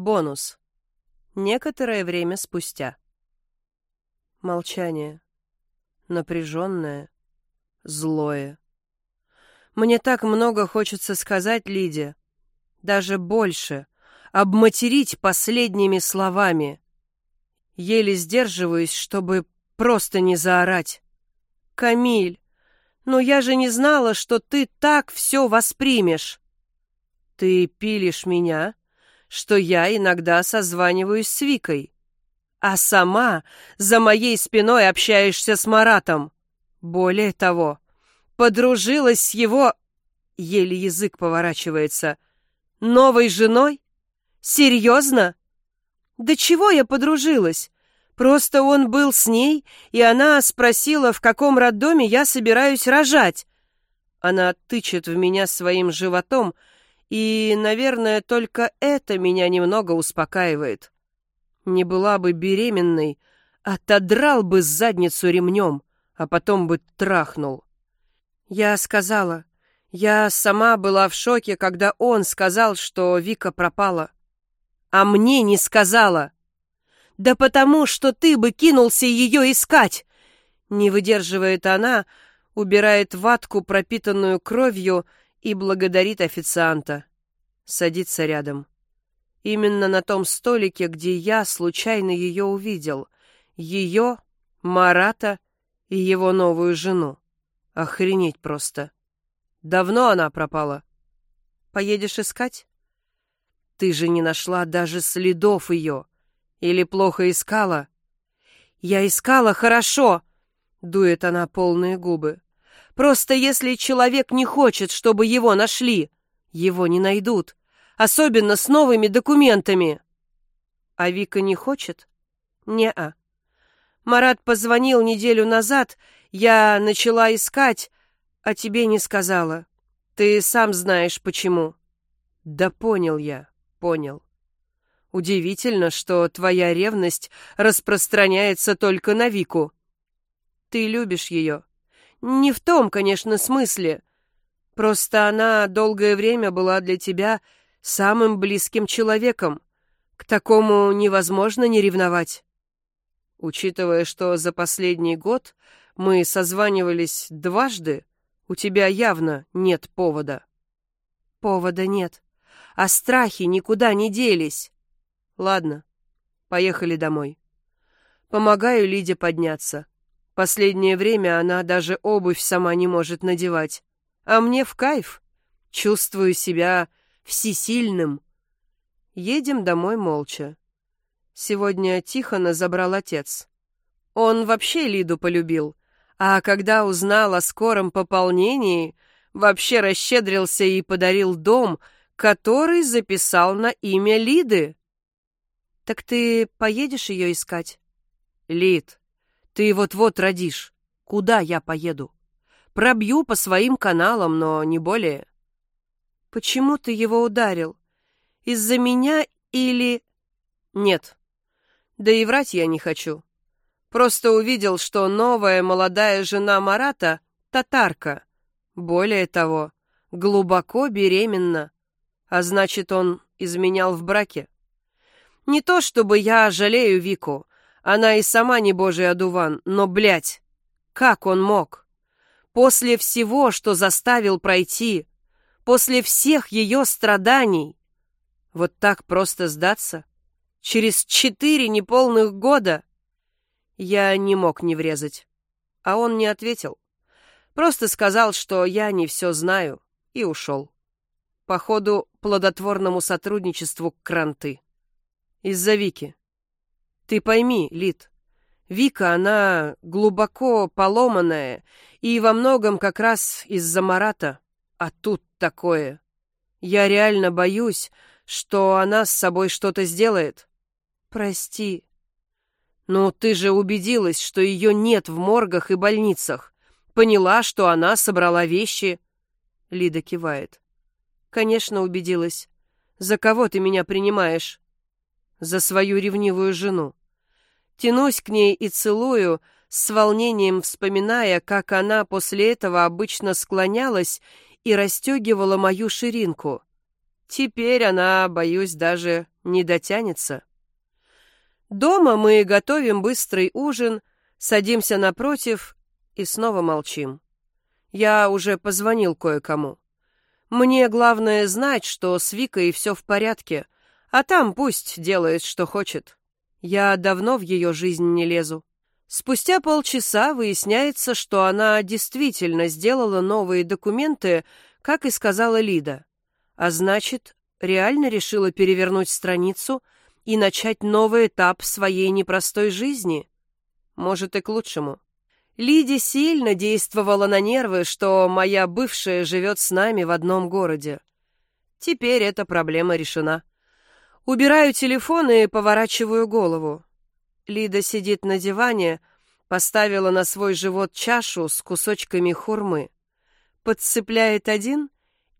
Бонус. Некоторое время спустя. Молчание. Напряженное. Злое. Мне так много хочется сказать Лиде. Даже больше. Обматерить последними словами. Еле сдерживаюсь, чтобы просто не заорать. «Камиль, но я же не знала, что ты так все воспримешь!» «Ты пилишь меня, что я иногда созваниваюсь с Викой, а сама за моей спиной общаешься с Маратом. Более того, подружилась с его...» Еле язык поворачивается. «Новой женой? Серьезно? Да чего я подружилась? Просто он был с ней, и она спросила, в каком роддоме я собираюсь рожать. Она тычет в меня своим животом, и, наверное, только это меня немного успокаивает. Не была бы беременной, отодрал бы задницу ремнем, а потом бы трахнул. Я сказала, я сама была в шоке, когда он сказал, что Вика пропала. А мне не сказала. «Да потому, что ты бы кинулся ее искать!» Не выдерживает она, убирает ватку, пропитанную кровью, и благодарит официанта. Садится рядом. Именно на том столике, где я случайно ее увидел. Ее, Марата и его новую жену. Охренеть просто. Давно она пропала. Поедешь искать? Ты же не нашла даже следов ее. Или плохо искала? Я искала хорошо, дует она полные губы. Просто если человек не хочет, чтобы его нашли, его не найдут, особенно с новыми документами. А Вика не хочет? Не-а. Марат позвонил неделю назад, я начала искать, а тебе не сказала. Ты сам знаешь почему. Да понял я, понял. Удивительно, что твоя ревность распространяется только на Вику. Ты любишь ее. Не в том, конечно, смысле. Просто она долгое время была для тебя самым близким человеком. К такому невозможно не ревновать. Учитывая, что за последний год мы созванивались дважды, у тебя явно нет повода. Повода нет. А страхи никуда не делись. Ладно, поехали домой. Помогаю Лиде подняться. Последнее время она даже обувь сама не может надевать. А мне в кайф. Чувствую себя всесильным. Едем домой молча. Сегодня Тихона забрал отец. Он вообще Лиду полюбил, а когда узнал о скором пополнении, вообще расщедрился и подарил дом, который записал на имя Лиды. «Так ты поедешь ее искать?» «Лид, ты вот-вот родишь. Куда я поеду? Пробью по своим каналам, но не более». «Почему ты его ударил? Из-за меня или...» «Нет. Да и врать я не хочу. Просто увидел, что новая молодая жена Марата — татарка. Более того, глубоко беременна. А значит, он изменял в браке. Не то чтобы я жалею Вику. Она и сама не божий одуван, но, блядь, как он мог? После всего, что заставил пройти, после всех ее страданий, вот так просто сдаться? Через четыре неполных года? Я не мог не врезать. А он не ответил. Просто сказал, что я не все знаю, и ушел. Походу, плодотворному сотрудничеству кранты. Из-за Вики. Ты пойми, Лид, Вика, она глубоко поломанная, и во многом как раз из-за Марата. А тут такое. Я реально боюсь, что она с собой что-то сделает. Прости. Ну, ты же убедилась, что ее нет в моргах и больницах. Поняла, что она собрала вещи. Лида кивает. Конечно, убедилась. За кого ты меня принимаешь? за свою ревнивую жену. Тянусь к ней и целую, с волнением вспоминая, как она после этого обычно склонялась и расстегивала мою ширинку. Теперь она, боюсь, даже не дотянется. Дома мы готовим быстрый ужин, садимся напротив и снова молчим. Я уже позвонил кое-кому. Мне главное знать, что с Викой все в порядке, а там пусть делает, что хочет. Я давно в ее жизнь не лезу. Спустя полчаса выясняется, что она действительно сделала новые документы, как и сказала Лида. А значит, реально решила перевернуть страницу и начать новый этап своей непростой жизни. Может, и к лучшему. Лиде сильно действовала на нервы, что моя бывшая живет с нами в одном городе. Теперь эта проблема решена. Убираю телефон и поворачиваю голову. Лида сидит на диване, поставила на свой живот чашу с кусочками хурмы. Подцепляет один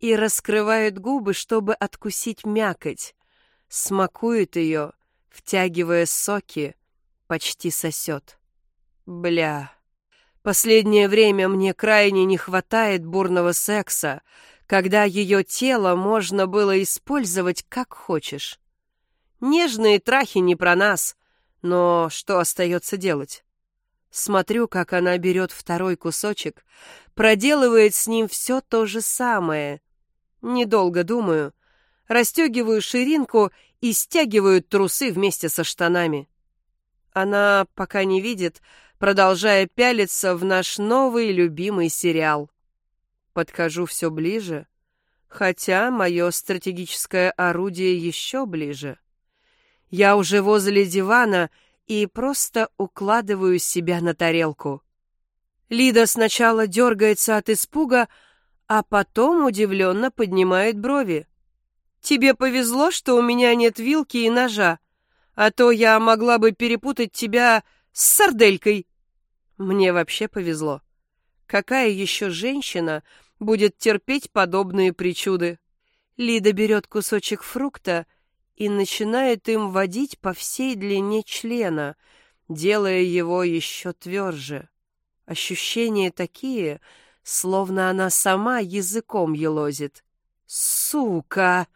и раскрывает губы, чтобы откусить мякоть. Смакует ее, втягивая соки, почти сосет. Бля. Последнее время мне крайне не хватает бурного секса, когда ее тело можно было использовать как хочешь. Нежные трахи не про нас, но что остается делать? Смотрю, как она берет второй кусочек, проделывает с ним все то же самое. Недолго думаю, расстегиваю ширинку и стягиваю трусы вместе со штанами. Она пока не видит, продолжая пялиться в наш новый любимый сериал. Подхожу все ближе, хотя мое стратегическое орудие еще ближе. Я уже возле дивана и просто укладываю себя на тарелку. Лида сначала дергается от испуга, а потом удивленно поднимает брови. «Тебе повезло, что у меня нет вилки и ножа, а то я могла бы перепутать тебя с сарделькой». Мне вообще повезло. Какая еще женщина будет терпеть подобные причуды? Лида берет кусочек фрукта и начинает им водить по всей длине члена, делая его еще тверже. Ощущения такие, словно она сама языком елозит. Сука!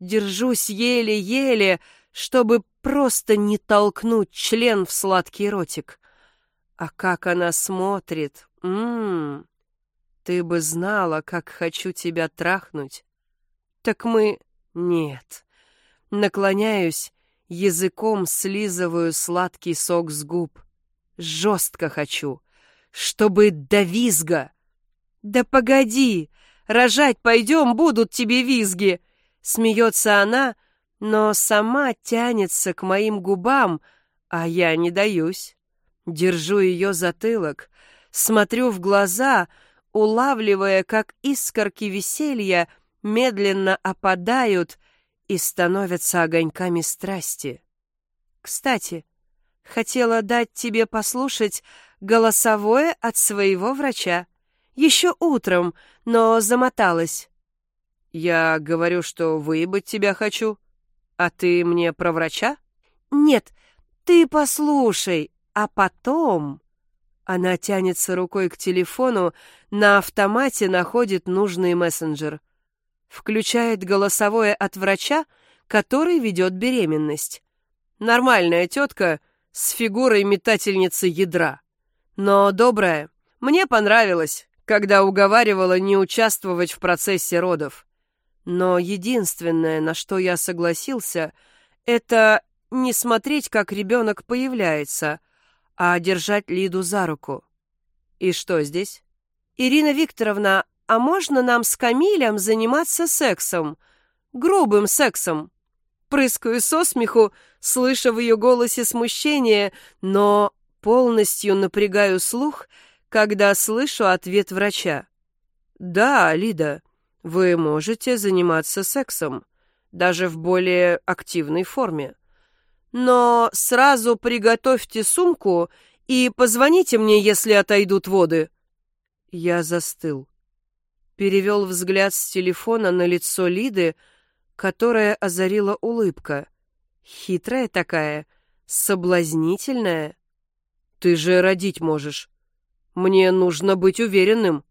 Держусь еле-еле, чтобы просто не толкнуть член в сладкий ротик. А как она смотрит! Ммм! Ты бы знала, как хочу тебя трахнуть. Так мы... Нет. Наклоняюсь, языком слизываю сладкий сок с губ. Жестко хочу, чтобы до визга. Да погоди, рожать пойдем, будут тебе визги. Смеется она, но сама тянется к моим губам, а я не даюсь. Держу ее затылок, смотрю в глаза, улавливая, как искорки веселья медленно опадают и становятся огоньками страсти. Кстати, хотела дать тебе послушать голосовое от своего врача. Еще утром, но замоталась. Я говорю, что выебать тебя хочу. А ты мне про врача? Нет, ты послушай, а потом... Она тянется рукой к телефону, на автомате находит нужный мессенджер включает голосовое от врача, который ведет беременность. Нормальная тетка с фигурой метательницы ядра. Но добрая. Мне понравилось, когда уговаривала не участвовать в процессе родов. Но единственное, на что я согласился, это не смотреть, как ребенок появляется, а держать Лиду за руку. И что здесь? Ирина Викторовна, а можно нам с Камилем заниматься сексом? Грубым сексом?» Прыскаю со смеху, слыша в ее голосе смущение, но полностью напрягаю слух, когда слышу ответ врача. «Да, Лида, вы можете заниматься сексом, даже в более активной форме. Но сразу приготовьте сумку и позвоните мне, если отойдут воды». Я застыл перевел взгляд с телефона на лицо Лиды, которая озарила улыбка. Хитрая такая, соблазнительная. Ты же родить можешь. Мне нужно быть уверенным.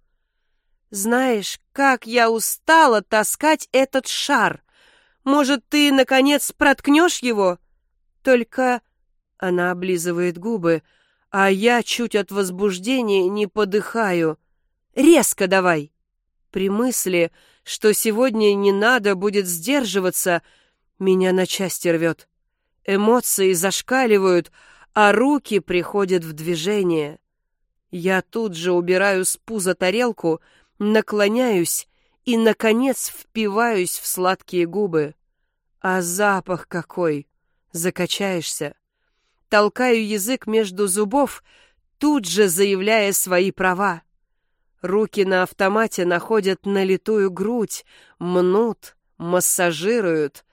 Знаешь, как я устала таскать этот шар. Может, ты, наконец, проткнешь его? Только...» Она облизывает губы, а я чуть от возбуждения не подыхаю. «Резко давай!» При мысли, что сегодня не надо будет сдерживаться, меня на части рвет. Эмоции зашкаливают, а руки приходят в движение. Я тут же убираю с пуза тарелку, наклоняюсь и, наконец, впиваюсь в сладкие губы. А запах какой! Закачаешься. Толкаю язык между зубов, тут же заявляя свои права. Руки на автомате находят налитую грудь, мнут, массажируют.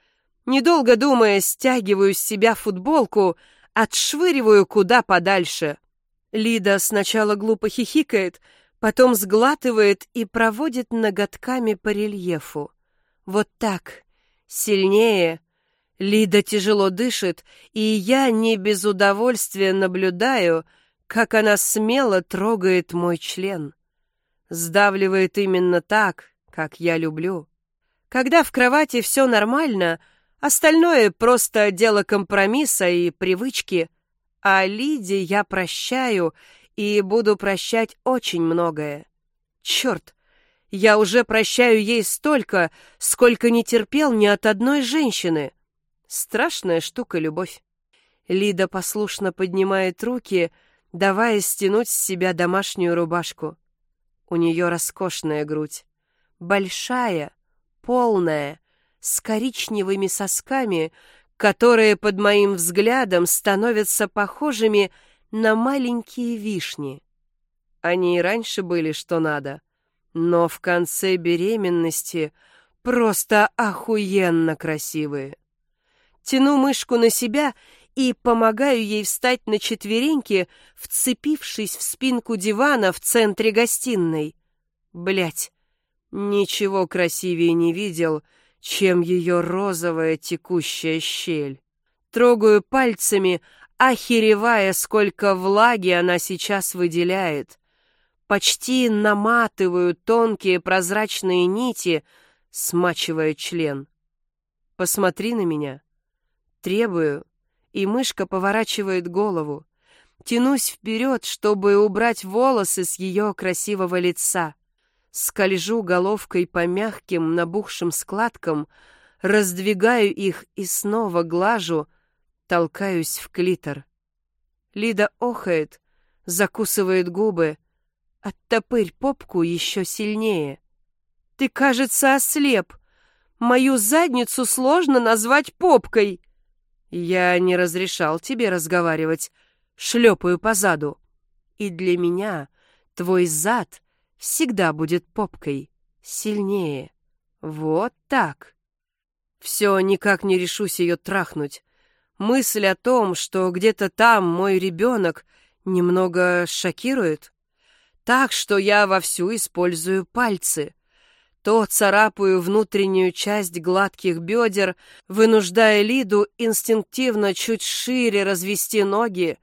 Недолго думая, стягиваю с себя футболку — отшвыриваю куда подальше. Лида сначала глупо хихикает, потом сглатывает и проводит ноготками по рельефу. Вот так, сильнее. Лида тяжело дышит, и я не без удовольствия наблюдаю, как она смело трогает мой член. Сдавливает именно так, как я люблю. Когда в кровати все нормально — Остальное просто дело компромисса и привычки. А Лиде я прощаю и буду прощать очень многое. Черт, я уже прощаю ей столько, сколько не терпел ни от одной женщины. Страшная штука любовь. Лида послушно поднимает руки, давая стянуть с себя домашнюю рубашку. У нее роскошная грудь. Большая, полная, с коричневыми сосками, которые под моим взглядом становятся похожими на маленькие вишни. Они и раньше были что надо, но в конце беременности просто охуенно красивые. Тяну мышку на себя и помогаю ей встать на четвереньки, вцепившись в спинку дивана в центре гостиной. Блять, ничего красивее не видел — чем ее розовая текущая щель. Трогаю пальцами, охеревая, сколько влаги она сейчас выделяет. Почти наматываю тонкие прозрачные нити, смачивая член. «Посмотри на меня». Требую, и мышка поворачивает голову. Тянусь вперед, чтобы убрать волосы с ее красивого лица скольжу головкой по мягким набухшим складкам, раздвигаю их и снова глажу, толкаюсь в клитор. Лида охает, закусывает губы, оттопырь попку еще сильнее. Ты, кажется, ослеп. Мою задницу сложно назвать попкой. Я не разрешал тебе разговаривать, шлепаю по заду. И для меня твой зад всегда будет попкой. Сильнее. Вот так. Все никак не решусь ее трахнуть. Мысль о том, что где-то там мой ребенок, немного шокирует. Так что я вовсю использую пальцы. То царапаю внутреннюю часть гладких бедер, вынуждая Лиду инстинктивно чуть шире развести ноги,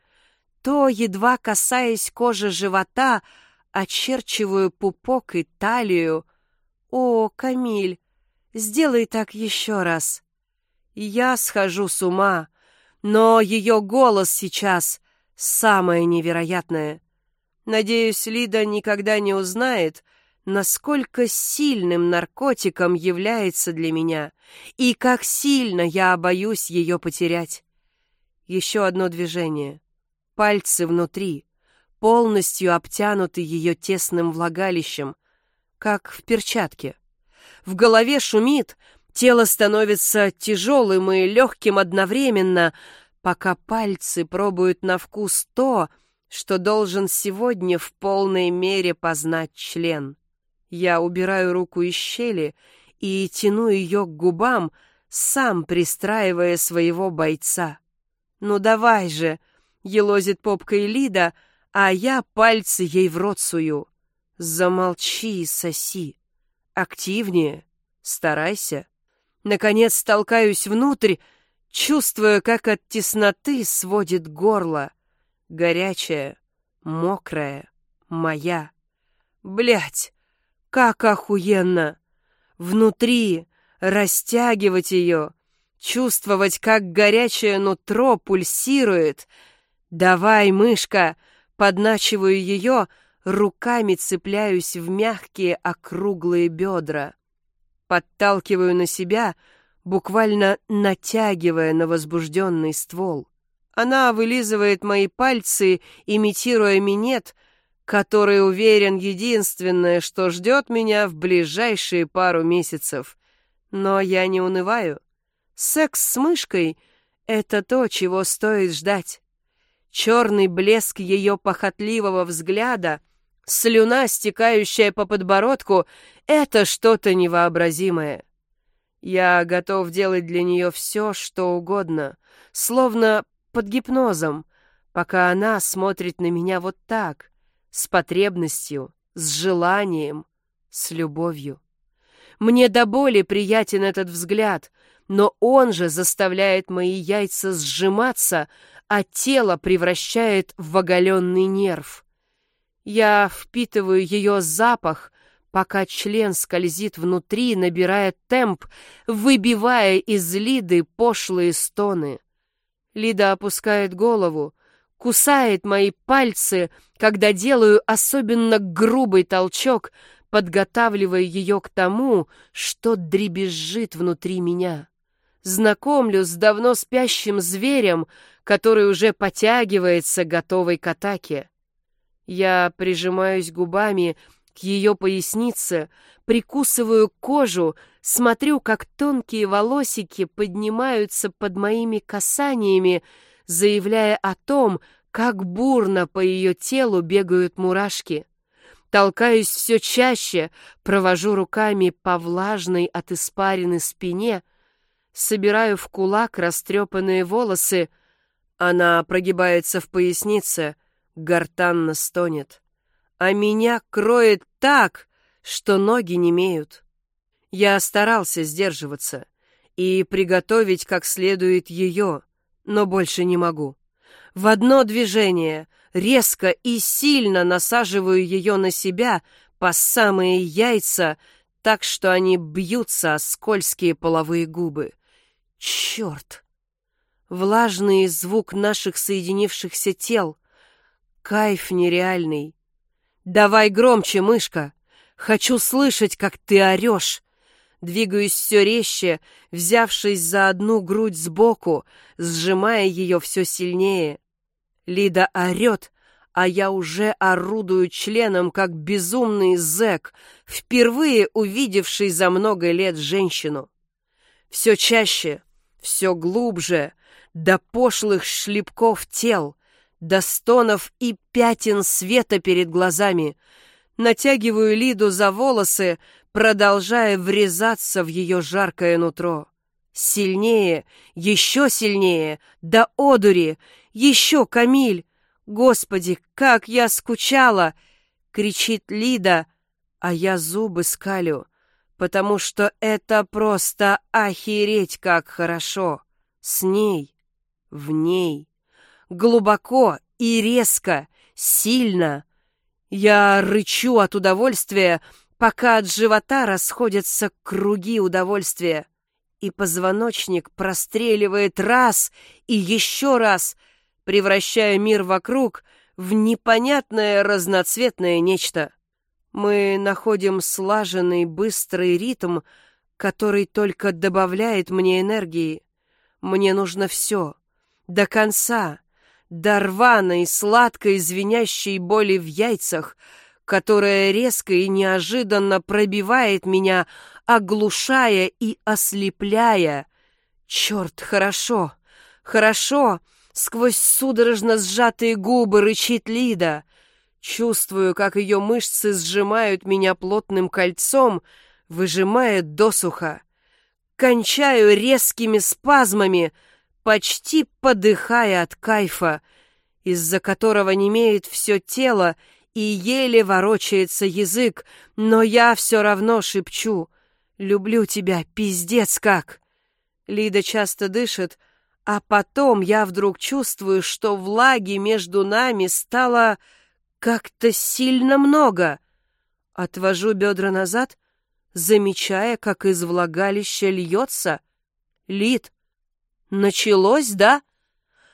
то, едва касаясь кожи живота, очерчиваю пупок и талию. О, Камиль, сделай так еще раз. Я схожу с ума, но ее голос сейчас самое невероятное. Надеюсь, Лида никогда не узнает, насколько сильным наркотиком является для меня и как сильно я боюсь ее потерять. Еще одно движение. Пальцы внутри — полностью обтянутый ее тесным влагалищем, как в перчатке. В голове шумит, тело становится тяжелым и легким одновременно, пока пальцы пробуют на вкус то, что должен сегодня в полной мере познать член. Я убираю руку из щели и тяну ее к губам, сам пристраивая своего бойца. «Ну давай же!» — елозит попкой Лида — а я пальцы ей в рот сую. Замолчи соси. Активнее. Старайся. Наконец толкаюсь внутрь, чувствуя, как от тесноты сводит горло. Горячая, мокрая, моя. Блять, как охуенно! Внутри, растягивать ее, чувствовать, как горячее нутро пульсирует. «Давай, мышка!» Подначиваю ее, руками цепляюсь в мягкие округлые бедра. Подталкиваю на себя, буквально натягивая на возбужденный ствол. Она вылизывает мои пальцы, имитируя минет, который, уверен, единственное, что ждет меня в ближайшие пару месяцев. Но я не унываю. Секс с мышкой — это то, чего стоит ждать. Черный блеск ее похотливого взгляда, слюна, стекающая по подбородку — это что-то невообразимое. Я готов делать для нее все, что угодно, словно под гипнозом, пока она смотрит на меня вот так, с потребностью, с желанием, с любовью. Мне до боли приятен этот взгляд, но он же заставляет мои яйца сжиматься, а тело превращает в оголенный нерв. Я впитываю ее запах, пока член скользит внутри, набирая темп, выбивая из Лиды пошлые стоны. Лида опускает голову, кусает мои пальцы, когда делаю особенно грубый толчок, подготавливая ее к тому, что дребезжит внутри меня. Знакомлю с давно спящим зверем, который уже потягивается, готовый к атаке. Я прижимаюсь губами к ее пояснице, прикусываю кожу, смотрю, как тонкие волосики поднимаются под моими касаниями, заявляя о том, как бурно по ее телу бегают мурашки. Толкаюсь все чаще, провожу руками по влажной от испарины спине, собираю в кулак растрепанные волосы. Она прогибается в пояснице, гортанно стонет. А меня кроет так, что ноги не имеют. Я старался сдерживаться и приготовить как следует ее, но больше не могу. В одно движение резко и сильно насаживаю ее на себя по самые яйца, так что они бьются о скользкие половые губы. Черт! Влажный звук наших соединившихся тел. Кайф нереальный. Давай громче, мышка. Хочу слышать, как ты орешь. Двигаюсь все резче, взявшись за одну грудь сбоку, сжимая ее все сильнее. Лида орет, а я уже орудую членом, как безумный зэк, впервые увидевший за много лет женщину. Все чаще, все глубже, до пошлых шлепков тел, до стонов и пятен света перед глазами. Натягиваю Лиду за волосы, продолжая врезаться в ее жаркое нутро. Сильнее, еще сильнее, до одури, еще Камиль. Господи, как я скучала! Кричит Лида, а я зубы скалю, потому что это просто охереть как хорошо. С ней, в ней, глубоко и резко, сильно. Я рычу от удовольствия, пока от живота расходятся круги удовольствия, и позвоночник простреливает раз и еще раз, превращая мир вокруг в непонятное разноцветное нечто. Мы находим слаженный быстрый ритм, который только добавляет мне энергии. Мне нужно все, до конца, до рваной, сладкой, звенящей боли в яйцах — которая резко и неожиданно пробивает меня, оглушая и ослепляя. Черт, хорошо, хорошо, сквозь судорожно сжатые губы рычит Лида. Чувствую, как ее мышцы сжимают меня плотным кольцом, выжимая досуха. Кончаю резкими спазмами, почти подыхая от кайфа, из-за которого немеет все тело и еле ворочается язык, но я все равно шепчу «Люблю тебя, пиздец как!» Лида часто дышит, а потом я вдруг чувствую, что влаги между нами стало как-то сильно много. Отвожу бедра назад, замечая, как из влагалища льется. Лид. Началось, да?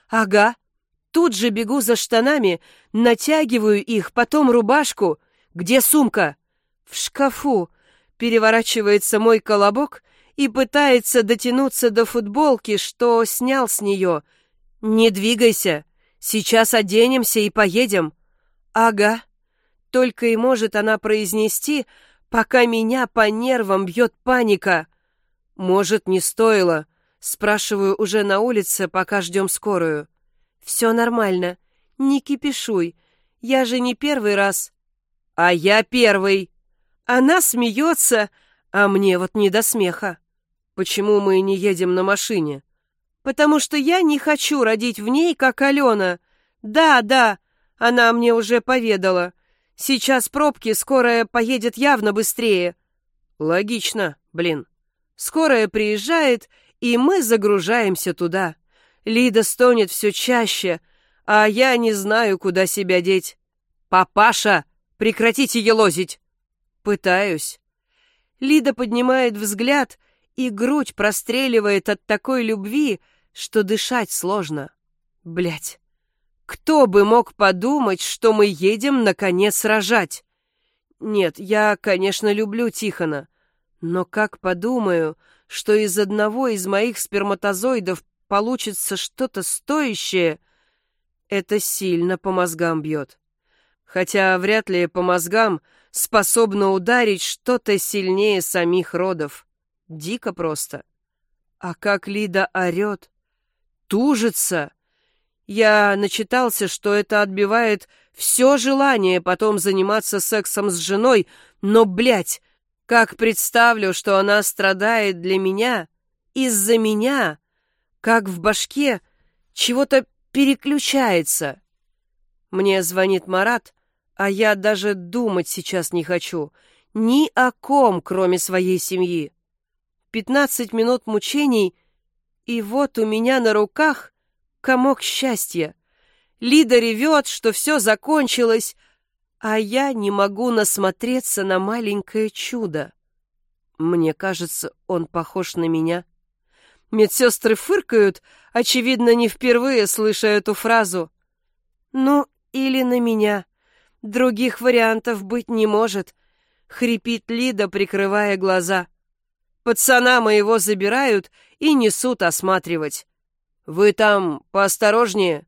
Ага. Тут же бегу за штанами, натягиваю их, потом рубашку. Где сумка? В шкафу. Переворачивается мой колобок и пытается дотянуться до футболки, что снял с нее. Не двигайся. Сейчас оденемся и поедем. Ага. Только и может она произнести, пока меня по нервам бьет паника. Может, не стоило? Спрашиваю уже на улице, пока ждем скорую. Все нормально. Не кипишуй. Я же не первый раз. А я первый. Она смеется, а мне вот не до смеха. Почему мы не едем на машине? Потому что я не хочу родить в ней, как Алена. Да, да, она мне уже поведала. Сейчас пробки, скорая поедет явно быстрее. Логично, блин. Скорая приезжает, и мы загружаемся туда. Лида стонет все чаще, а я не знаю, куда себя деть. «Папаша, прекратите елозить!» «Пытаюсь». Лида поднимает взгляд, и грудь простреливает от такой любви, что дышать сложно. Блять. Кто бы мог подумать, что мы едем, наконец, рожать? Нет, я, конечно, люблю Тихона, но как подумаю, что из одного из моих сперматозоидов получится что-то стоящее, это сильно по мозгам бьет. Хотя вряд ли по мозгам способно ударить что-то сильнее самих родов. Дико просто. А как Лида орет, тужится, я начитался, что это отбивает все желание потом заниматься сексом с женой, но, блядь, как представлю, что она страдает для меня, из-за меня, как в башке чего-то переключается. Мне звонит Марат, а я даже думать сейчас не хочу. Ни о ком, кроме своей семьи. Пятнадцать минут мучений, и вот у меня на руках комок счастья. Лида ревет, что все закончилось, а я не могу насмотреться на маленькое чудо. Мне кажется, он похож на меня. Медсестры фыркают, очевидно, не впервые слыша эту фразу. Ну, или на меня. Других вариантов быть не может. Хрипит Лида, прикрывая глаза. Пацана моего забирают и несут осматривать. «Вы там поосторожнее!»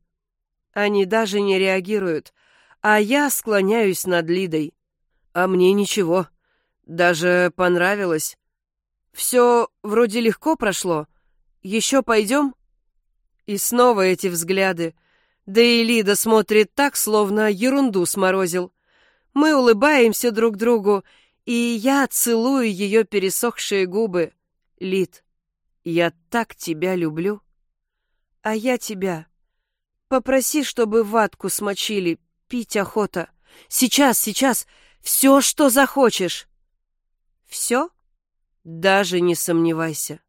Они даже не реагируют, а я склоняюсь над Лидой. А мне ничего, даже понравилось. Все вроде легко прошло. Еще пойдем? И снова эти взгляды. Да и Лида смотрит так, словно ерунду сморозил. Мы улыбаемся друг другу, и я целую ее пересохшие губы. Лид, я так тебя люблю а я тебя. Попроси, чтобы ватку смочили, пить охота. Сейчас, сейчас, все, что захочешь. Все? Даже не сомневайся.